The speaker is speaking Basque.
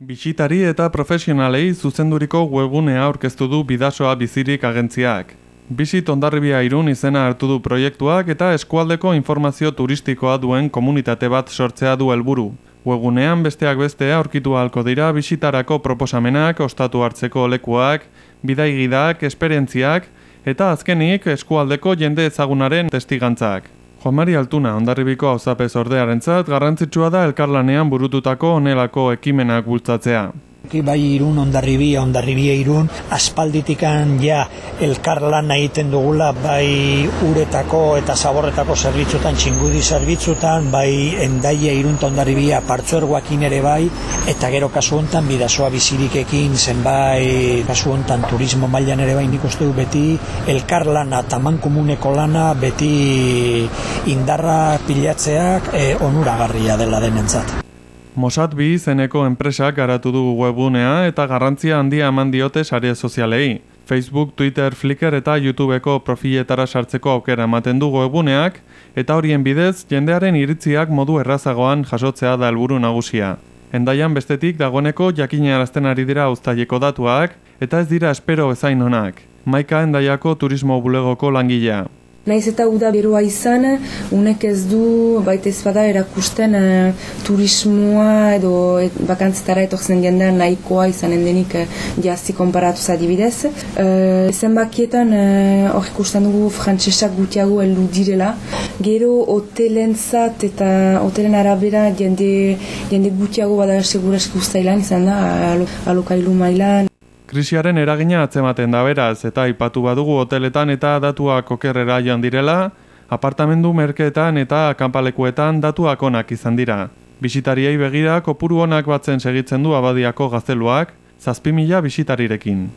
Bisitari eta profesionalei zuzenduriko webgunea aurkeztu du bidasoa bizirik agentziak. Bisit ondarribia irun izena hartu du proiektuak eta eskualdeko informazio turistikoa duen komunitate bat sortzea du helburu. Webgunean besteak beste aurkitu ahalko dira bisitarako proposamenak, ostatu hartzeko lekuak, bidaigidak, esperientziak eta azkenik eskualdeko jende ezagunaren testigantzak. Juan Mari Altuna, ondarribiko auzapez ordearentzat, garrantzitsua da elkarlanean burututako onelako ekimenak bultzatzea. Bai irun, ondarribia, ondarribia irun, aspalditikan ja elkarlan egiten dugula, bai uretako eta zaborretako zerbitzutan, txingudi zerbitzutan, bai endaia irun eta ondarribia partzuergoakin ere bai, eta gero kasu hontan bidazoa bizirikekin, zen bai kasu hontan turismo mailan ere bai nik uste du beti elkarlana, taman komuneko lana, beti indarra pilatzeak e, onuragarria dela denentzat. Mossad bi izeneko enpresak garatu du webunea eta garrantzia handia eman diote sare sozialei. Facebook, Twitter, Flickr eta YouTubeko profiletara sartzeko aukera ematen du webuneak eta horien bidez jendearen iritziak modu errazagoan jasotzea da helburu nagusia. Endaian bestetik dagoneko jakinarazten ari dira uztaileko datuak eta ez dira espero ezain honak. Maika endaiako turismo bulegoko langilea. Naiz eta uda beroa izan, unek ez du baita ez bada erakusten uh, turismoa edo et, bakantzetara etorzen jendean nahikoa izanen denik uh, jazti konparatu zadibidez. Uh, zenbakietan hor uh, ikusten dugu frantsesak gutiago heldu direla. Gero hotelentzat eta hotelen arabera jende, jende gutiago bada seguraski ustailan izan da alokailu mailan. Krisiaren eragina atzematen da beraz eta aipatu badugu hoteletan eta datuak okerrera joan direla, apartamendu merkeetan eta kanpalekuetan datuak onak izan dira. Bisitariei begira kopuru onak batzen segitzen du abadiako gazteluak, zazpi mila bisitarirekin.